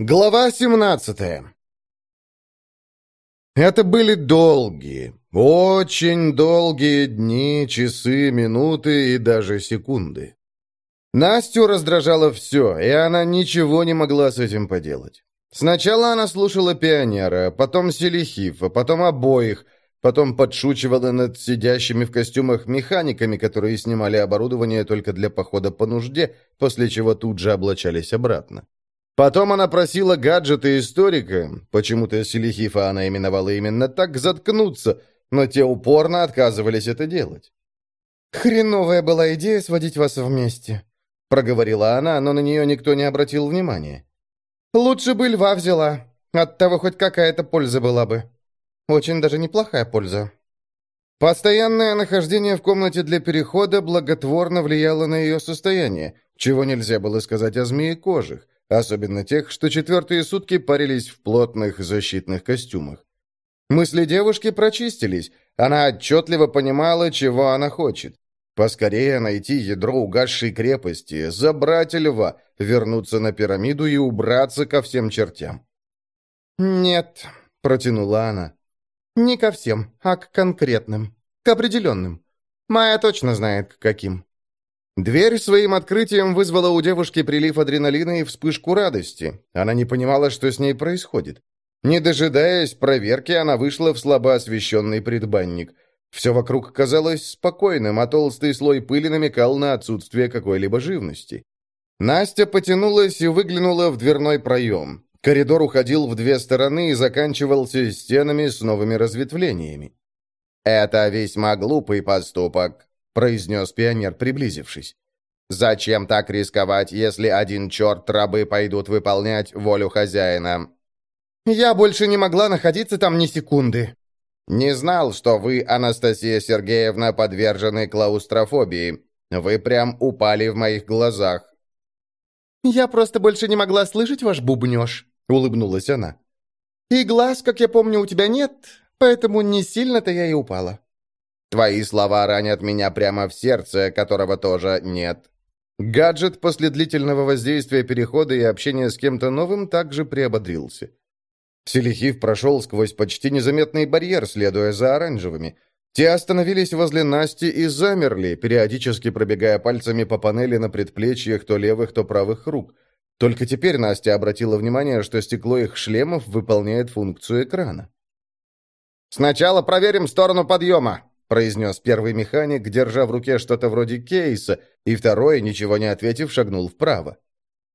Глава 17 Это были долгие, очень долгие дни, часы, минуты и даже секунды. Настю раздражало все, и она ничего не могла с этим поделать. Сначала она слушала пионера, потом Селихифа, потом обоих, потом подшучивала над сидящими в костюмах механиками, которые снимали оборудование только для похода по нужде, после чего тут же облачались обратно. Потом она просила гаджеты историка, почему-то Селихифа она именовала именно так, заткнуться, но те упорно отказывались это делать. «Хреновая была идея сводить вас вместе», — проговорила она, но на нее никто не обратил внимания. «Лучше бы льва взяла. От того хоть какая-то польза была бы. Очень даже неплохая польза». Постоянное нахождение в комнате для перехода благотворно влияло на ее состояние, чего нельзя было сказать о змеекожих, особенно тех, что четвертые сутки парились в плотных защитных костюмах. Мысли девушки прочистились, она отчетливо понимала, чего она хочет. Поскорее найти ядро угасшей крепости, забрать льва, вернуться на пирамиду и убраться ко всем чертям. «Нет», — протянула она, — «не ко всем, а к конкретным, к определенным. Майя точно знает, к каким». Дверь своим открытием вызвала у девушки прилив адреналина и вспышку радости. Она не понимала, что с ней происходит. Не дожидаясь проверки, она вышла в слабо освещенный предбанник. Все вокруг казалось спокойным, а толстый слой пыли намекал на отсутствие какой-либо живности. Настя потянулась и выглянула в дверной проем. Коридор уходил в две стороны и заканчивался стенами с новыми разветвлениями. «Это весьма глупый поступок», — произнес пионер, приблизившись. «Зачем так рисковать, если один черт рабы пойдут выполнять волю хозяина?» «Я больше не могла находиться там ни секунды», «Не знал, что вы, Анастасия Сергеевна, подвержены клаустрофобии. Вы прям упали в моих глазах». «Я просто больше не могла слышать ваш бубнёж», — улыбнулась она. «И глаз, как я помню, у тебя нет, поэтому не сильно-то я и упала». «Твои слова ранят меня прямо в сердце, которого тоже нет». Гаджет после длительного воздействия перехода и общения с кем-то новым также приободрился. Селихив прошел сквозь почти незаметный барьер, следуя за оранжевыми. Те остановились возле Насти и замерли, периодически пробегая пальцами по панели на предплечьях то левых, то правых рук. Только теперь Настя обратила внимание, что стекло их шлемов выполняет функцию экрана. «Сначала проверим сторону подъема», — произнес первый механик, держа в руке что-то вроде кейса, и второй, ничего не ответив, шагнул вправо.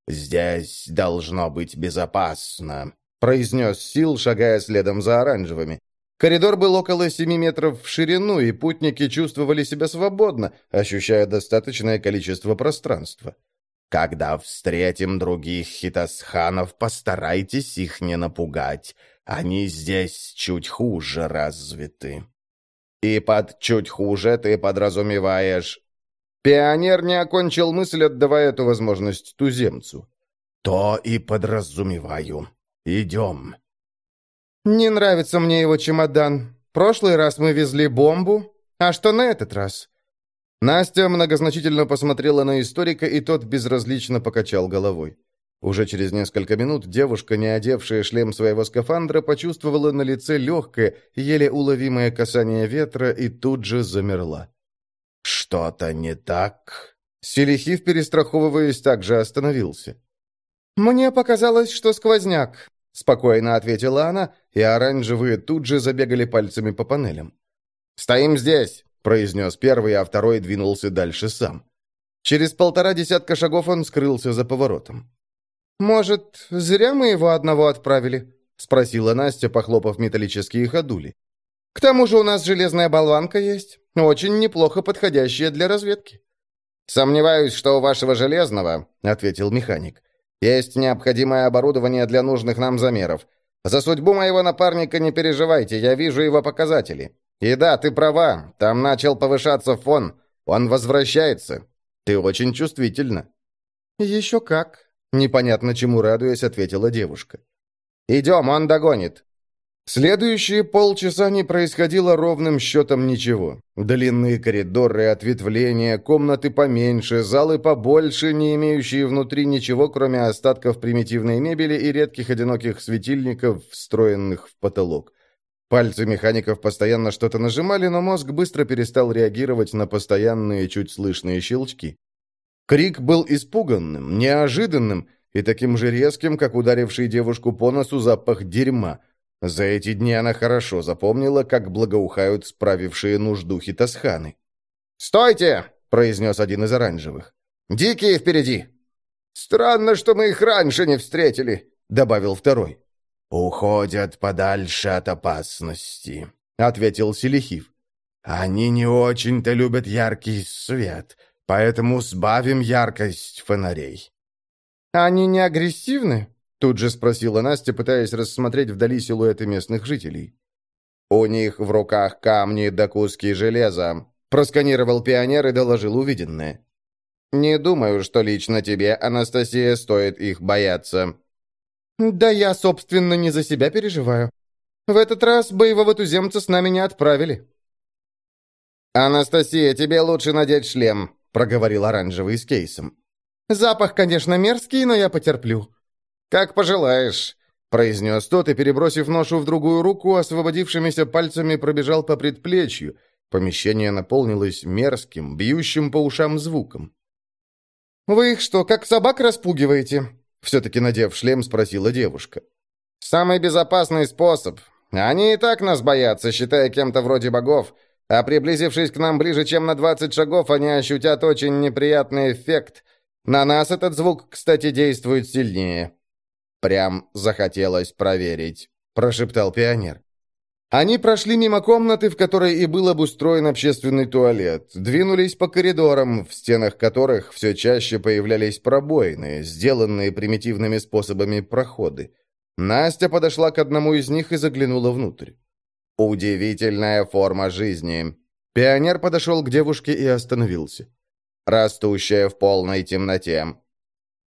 «Здесь должно быть безопасно», произнес Сил, шагая следом за оранжевыми. Коридор был около семи метров в ширину, и путники чувствовали себя свободно, ощущая достаточное количество пространства. «Когда встретим других хитосханов, постарайтесь их не напугать. Они здесь чуть хуже развиты». «И под «чуть хуже» ты подразумеваешь...» Пионер не окончил мысль, отдавая эту возможность туземцу. «То и подразумеваю», «Идем». «Не нравится мне его чемодан. Прошлый раз мы везли бомбу. А что на этот раз?» Настя многозначительно посмотрела на историка, и тот безразлично покачал головой. Уже через несколько минут девушка, не одевшая шлем своего скафандра, почувствовала на лице легкое, еле уловимое касание ветра и тут же замерла. «Что-то не так?» Селихив, перестраховываясь, также остановился. «Мне показалось, что сквозняк», Спокойно ответила она, и оранжевые тут же забегали пальцами по панелям. «Стоим здесь!» — произнес первый, а второй двинулся дальше сам. Через полтора десятка шагов он скрылся за поворотом. «Может, зря мы его одного отправили?» — спросила Настя, похлопав металлические ходули. «К тому же у нас железная болванка есть, очень неплохо подходящая для разведки». «Сомневаюсь, что у вашего железного», — ответил механик, есть необходимое оборудование для нужных нам замеров. За судьбу моего напарника не переживайте, я вижу его показатели. И да, ты права, там начал повышаться фон. Он возвращается. Ты очень чувствительна». «Еще как», — непонятно чему радуясь, ответила девушка. «Идем, он догонит». Следующие полчаса не происходило ровным счетом ничего. Длинные коридоры, ответвления, комнаты поменьше, залы побольше, не имеющие внутри ничего, кроме остатков примитивной мебели и редких одиноких светильников, встроенных в потолок. Пальцы механиков постоянно что-то нажимали, но мозг быстро перестал реагировать на постоянные, чуть слышные щелчки. Крик был испуганным, неожиданным и таким же резким, как ударивший девушку по носу запах дерьма – за эти дни она хорошо запомнила, как благоухают справившие нужду хитосханы. «Стойте!» — произнес один из оранжевых. «Дикие впереди!» «Странно, что мы их раньше не встретили», — добавил второй. «Уходят подальше от опасности», — ответил Селихив. «Они не очень-то любят яркий свет, поэтому сбавим яркость фонарей». «Они не агрессивны?» Тут же спросила Настя, пытаясь рассмотреть вдали силуэты местных жителей. «У них в руках камни да куски железа», — просканировал пионер и доложил увиденное. «Не думаю, что лично тебе, Анастасия, стоит их бояться». «Да я, собственно, не за себя переживаю. В этот раз боевого туземца с нами не отправили». «Анастасия, тебе лучше надеть шлем», — проговорил оранжевый с кейсом. «Запах, конечно, мерзкий, но я потерплю», «Как пожелаешь», — произнес тот и, перебросив ношу в другую руку, освободившимися пальцами пробежал по предплечью. Помещение наполнилось мерзким, бьющим по ушам звуком. «Вы их что, как собак распугиваете?» Все-таки надев шлем, спросила девушка. «Самый безопасный способ. Они и так нас боятся, считая кем-то вроде богов. А приблизившись к нам ближе, чем на 20 шагов, они ощутят очень неприятный эффект. На нас этот звук, кстати, действует сильнее. «Прям захотелось проверить», — прошептал пионер. Они прошли мимо комнаты, в которой и был обустроен общественный туалет, двинулись по коридорам, в стенах которых все чаще появлялись пробоины, сделанные примитивными способами проходы. Настя подошла к одному из них и заглянула внутрь. «Удивительная форма жизни». Пионер подошел к девушке и остановился. «Растущая в полной темноте.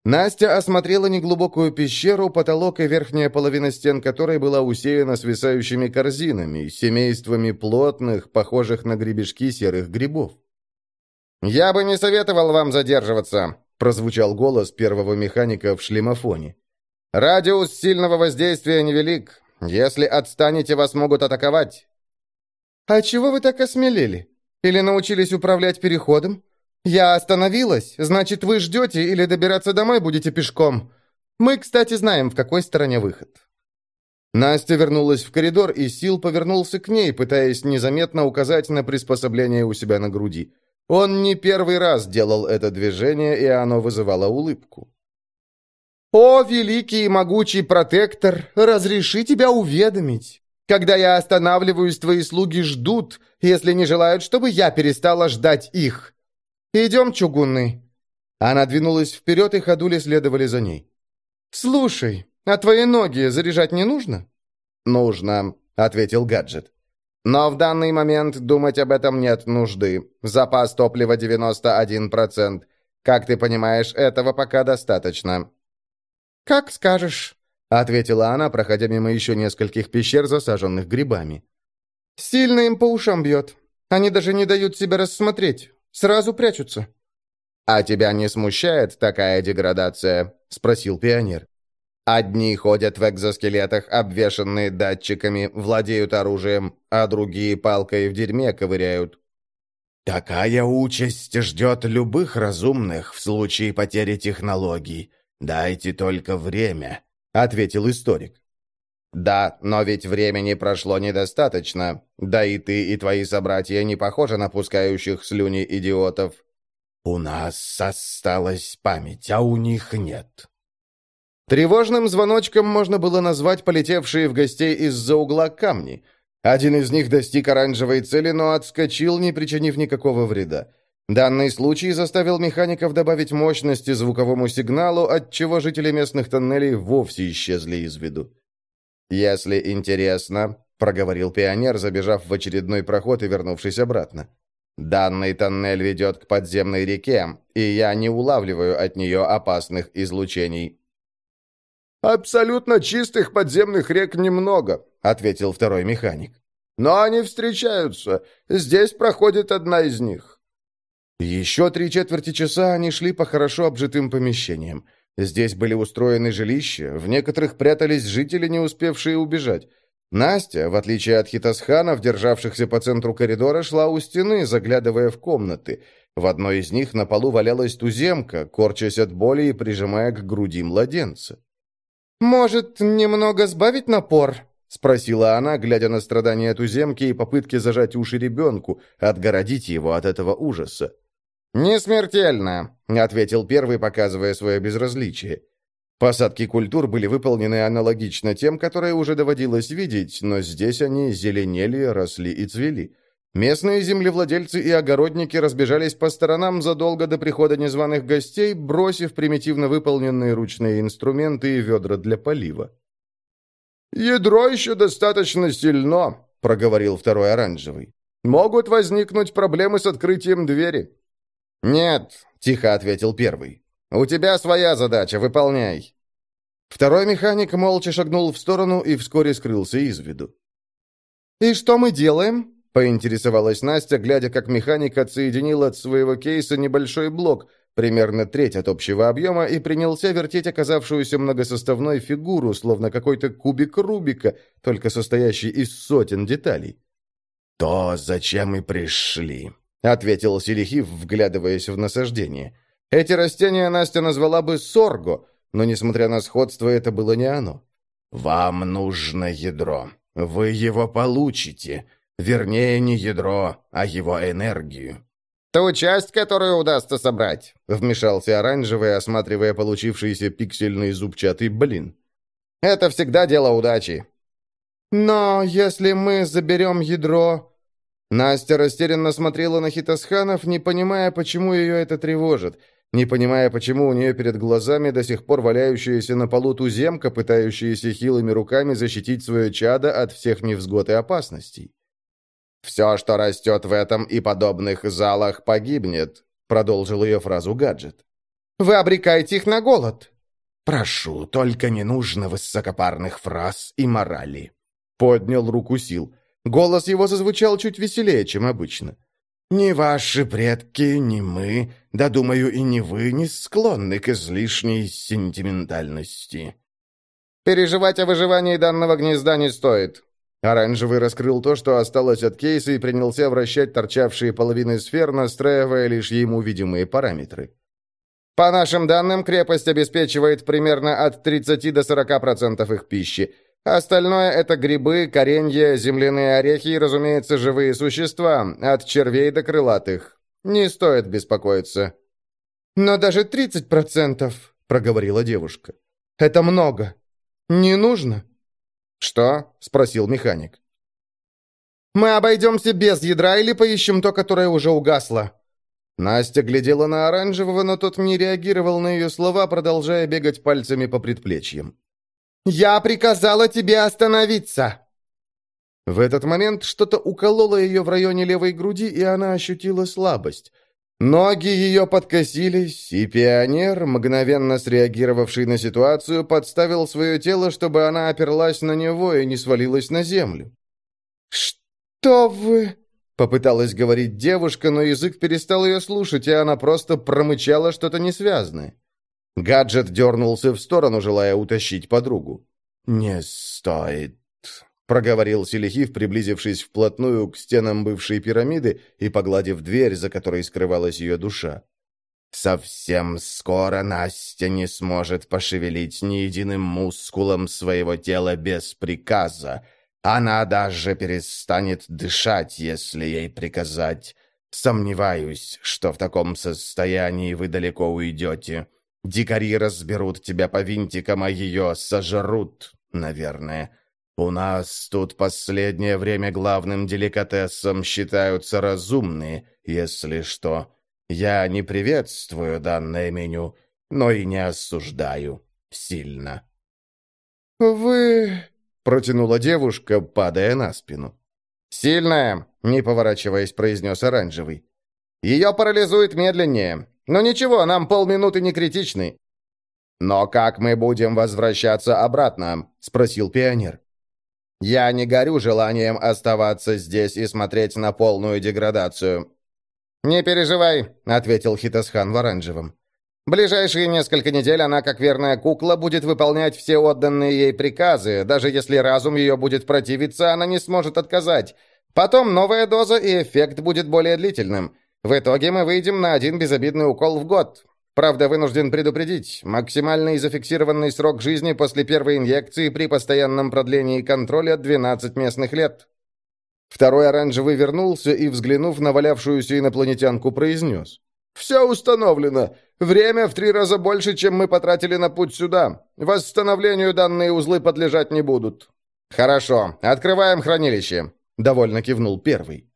Настя осмотрела неглубокую пещеру, потолок и верхняя половина стен которой была усеяна свисающими корзинами, семействами плотных, похожих на гребешки серых грибов. «Я бы не советовал вам задерживаться», — прозвучал голос первого механика в шлемофоне. «Радиус сильного воздействия невелик. Если отстанете, вас могут атаковать». «А чего вы так осмелели? Или научились управлять переходом? «Я остановилась. Значит, вы ждете или добираться домой будете пешком. Мы, кстати, знаем, в какой стороне выход». Настя вернулась в коридор, и Сил повернулся к ней, пытаясь незаметно указать на приспособление у себя на груди. Он не первый раз делал это движение, и оно вызывало улыбку. «О, великий и могучий протектор, разреши тебя уведомить. Когда я останавливаюсь, твои слуги ждут, если не желают, чтобы я перестала ждать их. «Идем, чугунный». Она двинулась вперед, и ходули следовали за ней. «Слушай, а твои ноги заряжать не нужно?» «Нужно», — ответил гаджет. «Но в данный момент думать об этом нет нужды. Запас топлива 91%. Как ты понимаешь, этого пока достаточно». «Как скажешь», — ответила она, проходя мимо еще нескольких пещер, засаженных грибами. «Сильно им по ушам бьет. Они даже не дают себя рассмотреть. Сразу прячутся». «А тебя не смущает такая деградация?» — спросил пионер. «Одни ходят в экзоскелетах, обвешанные датчиками, владеют оружием, а другие палкой в дерьме ковыряют». «Такая участь ждет любых разумных в случае потери технологий. Дайте только время», — ответил историк. «Да, но ведь времени прошло недостаточно. Да и ты, и твои собратья не похожи на пускающих слюни идиотов». «У нас осталась память, а у них нет». Тревожным звоночком можно было назвать полетевшие в гостей из-за угла камни. Один из них достиг оранжевой цели, но отскочил, не причинив никакого вреда. Данный случай заставил механиков добавить мощности звуковому сигналу, отчего жители местных тоннелей вовсе исчезли из виду. «Если интересно», — проговорил пионер, забежав в очередной проход и вернувшись обратно. «Данный тоннель ведет к подземной реке, и я не улавливаю от нее опасных излучений». «Абсолютно чистых подземных рек немного», — ответил второй механик. «Но они встречаются. Здесь проходит одна из них». Еще три четверти часа они шли по хорошо обжитым помещениям. Здесь были устроены жилища, в некоторых прятались жители, не успевшие убежать. Настя, в отличие от хитосханов, державшихся по центру коридора, шла у стены, заглядывая в комнаты. В одной из них на полу валялась туземка, корчась от боли и прижимая к груди младенца. «Может, немного сбавить напор?» — спросила она, глядя на страдания туземки и попытки зажать уши ребенку, отгородить его от этого ужаса. «Не смертельно», — ответил первый, показывая свое безразличие. Посадки культур были выполнены аналогично тем, которые уже доводилось видеть, но здесь они зеленели, росли и цвели. Местные землевладельцы и огородники разбежались по сторонам задолго до прихода незваных гостей, бросив примитивно выполненные ручные инструменты и ведра для полива. «Ядро еще достаточно сильно», — проговорил второй оранжевый. «Могут возникнуть проблемы с открытием двери». «Нет», — тихо ответил первый. «У тебя своя задача, выполняй». Второй механик молча шагнул в сторону и вскоре скрылся из виду. «И что мы делаем?» — поинтересовалась Настя, глядя, как механик отсоединил от своего кейса небольшой блок, примерно треть от общего объема, и принялся вертеть оказавшуюся многосоставной фигуру, словно какой-то кубик Рубика, только состоящий из сотен деталей. «То, зачем мы пришли», — ответил Селихив, вглядываясь в насаждение. Эти растения Настя назвала бы сорго, но, несмотря на сходство, это было не оно. «Вам нужно ядро. Вы его получите. Вернее, не ядро, а его энергию». «Ту часть, которую удастся собрать», — вмешался оранжевый, осматривая получившийся пиксельный зубчатый блин. «Это всегда дело удачи». «Но если мы заберем ядро...» Настя растерянно смотрела на Хитосханов, не понимая, почему ее это тревожит — не понимая, почему у нее перед глазами до сих пор валяющаяся на полу туземка, пытающаяся хилыми руками защитить свое чадо от всех невзгод и опасностей. «Все, что растет в этом и подобных залах, погибнет», — продолжил ее фразу гаджет. «Вы обрекаете их на голод». «Прошу, только не нужно высокопарных фраз и морали», — поднял руку Сил. Голос его зазвучал чуть веселее, чем обычно. Ни ваши предки, ни мы, да, думаю, и не вы, не склонны к излишней сентиментальности. Переживать о выживании данного гнезда не стоит. Оранжевый раскрыл то, что осталось от кейса, и принялся вращать торчавшие половины сфер, настраивая лишь ему видимые параметры. По нашим данным, крепость обеспечивает примерно от 30 до 40% их пищи. Остальное — это грибы, коренья, земляные орехи и, разумеется, живые существа, от червей до крылатых. Не стоит беспокоиться». «Но даже 30%, — проговорила девушка, — это много. Не нужно». «Что?» — спросил механик. «Мы обойдемся без ядра или поищем то, которое уже угасло?» Настя глядела на оранжевого, но тот не реагировал на ее слова, продолжая бегать пальцами по предплечьям. «Я приказала тебе остановиться!» В этот момент что-то укололо ее в районе левой груди, и она ощутила слабость. Ноги ее подкосились, и пионер, мгновенно среагировавший на ситуацию, подставил свое тело, чтобы она оперлась на него и не свалилась на землю. «Что вы...» — попыталась говорить девушка, но язык перестал ее слушать, и она просто промычала что-то несвязное. Гаджет дернулся в сторону, желая утащить подругу. «Не стоит», — проговорил Селихив, приблизившись вплотную к стенам бывшей пирамиды и погладив дверь, за которой скрывалась ее душа. «Совсем скоро Настя не сможет пошевелить ни единым мускулом своего тела без приказа. Она даже перестанет дышать, если ей приказать. Сомневаюсь, что в таком состоянии вы далеко уйдете. Дикари разберут тебя по винтикам, а ее сожрут, наверное. У нас тут последнее время главным деликатесом считаются разумные, если что. Я не приветствую данное меню, но и не осуждаю сильно». «Вы...» — протянула девушка, падая на спину. «Сильная», — не поворачиваясь, произнес оранжевый. «Ее парализует медленнее. Но ничего, нам полминуты не критичны. «Но как мы будем возвращаться обратно?» — спросил пионер. «Я не горю желанием оставаться здесь и смотреть на полную деградацию». «Не переживай», — ответил Хитосхан в оранжевом. «Ближайшие несколько недель она, как верная кукла, будет выполнять все отданные ей приказы. Даже если разум ее будет противиться, она не сможет отказать. Потом новая доза, и эффект будет более длительным. В итоге мы выйдем на один безобидный укол в год. Правда, вынужден предупредить, максимальный зафиксированный срок жизни после первой инъекции при постоянном продлении контроля 12 местных лет. Второй оранжевый вернулся и, взглянув на валявшуюся инопланетянку, произнес. «Все установлено. Время в три раза больше, чем мы потратили на путь сюда. Восстановлению данные узлы подлежать не будут». «Хорошо. Открываем хранилище», — довольно кивнул первый.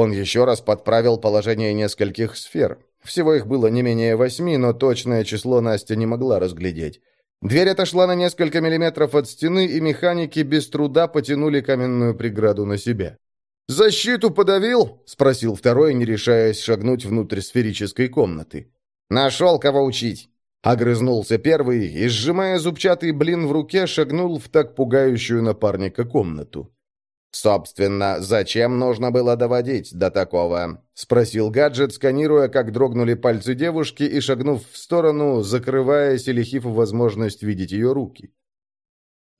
Он еще раз подправил положение нескольких сфер. Всего их было не менее восьми, но точное число Настя не могла разглядеть. Дверь отошла на несколько миллиметров от стены, и механики без труда потянули каменную преграду на себя. «Защиту подавил?» — спросил второй, не решаясь шагнуть внутрь сферической комнаты. «Нашел, кого учить!» Огрызнулся первый и, сжимая зубчатый блин в руке, шагнул в так пугающую напарника комнату. «Собственно, зачем нужно было доводить до такого?» — спросил гаджет, сканируя, как дрогнули пальцы девушки и шагнув в сторону, закрывая Селихифу возможность видеть ее руки.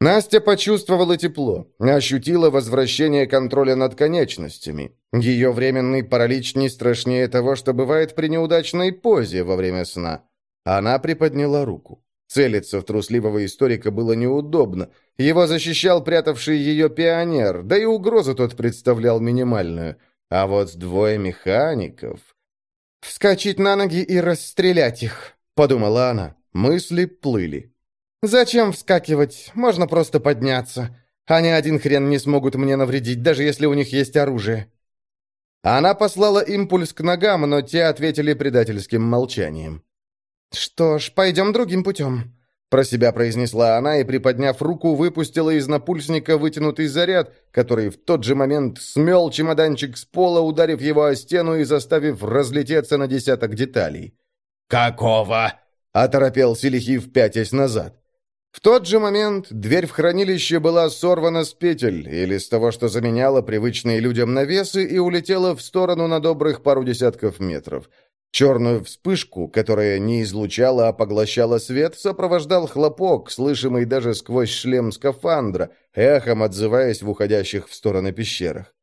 Настя почувствовала тепло, ощутила возвращение контроля над конечностями. Ее временный паралич не страшнее того, что бывает при неудачной позе во время сна. Она приподняла руку. Целиться в трусливого историка было неудобно. Его защищал прятавший ее пионер, да и угрозу тот представлял минимальную. А вот двое механиков... «Вскочить на ноги и расстрелять их», — подумала она. Мысли плыли. «Зачем вскакивать? Можно просто подняться. Они один хрен не смогут мне навредить, даже если у них есть оружие». Она послала импульс к ногам, но те ответили предательским молчанием. «Что ж, пойдем другим путем», — про себя произнесла она и, приподняв руку, выпустила из напульсника вытянутый заряд, который в тот же момент смел чемоданчик с пола, ударив его о стену и заставив разлететься на десяток деталей. «Какого?» — оторопел Селихив, пятясь назад. В тот же момент дверь в хранилище была сорвана с петель или с того, что заменяло привычные людям навесы, и улетела в сторону на добрых пару десятков метров — Черную вспышку, которая не излучала, а поглощала свет, сопровождал хлопок, слышимый даже сквозь шлем скафандра, эхом отзываясь в уходящих в стороны пещерах.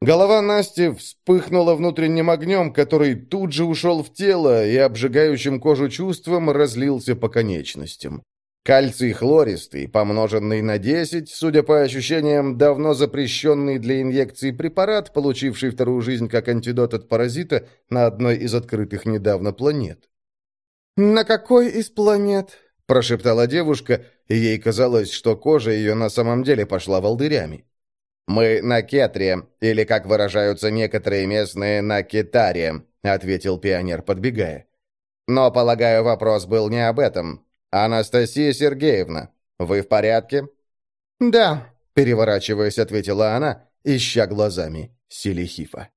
Голова Насти вспыхнула внутренним огнем, который тут же ушел в тело и обжигающим кожу чувством разлился по конечностям. Кальций хлористый, помноженный на 10, судя по ощущениям, давно запрещенный для инъекции препарат, получивший вторую жизнь как антидот от паразита на одной из открытых недавно планет. «На какой из планет?» – прошептала девушка, и ей казалось, что кожа ее на самом деле пошла волдырями. «Мы на Кетре, или, как выражаются некоторые местные, на Кетаре», – ответил пионер, подбегая. «Но, полагаю, вопрос был не об этом. «Анастасия Сергеевна, вы в порядке?» «Да», — переворачиваясь, ответила она, ища глазами Селихифа.